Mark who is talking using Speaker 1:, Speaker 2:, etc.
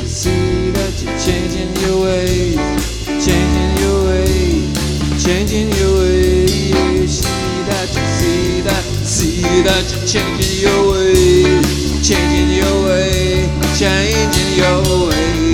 Speaker 1: You see that you're changing your ways, changing your ways, changing your ways. See that you see that, see that you're changing your ways, changing your way, changing your ways.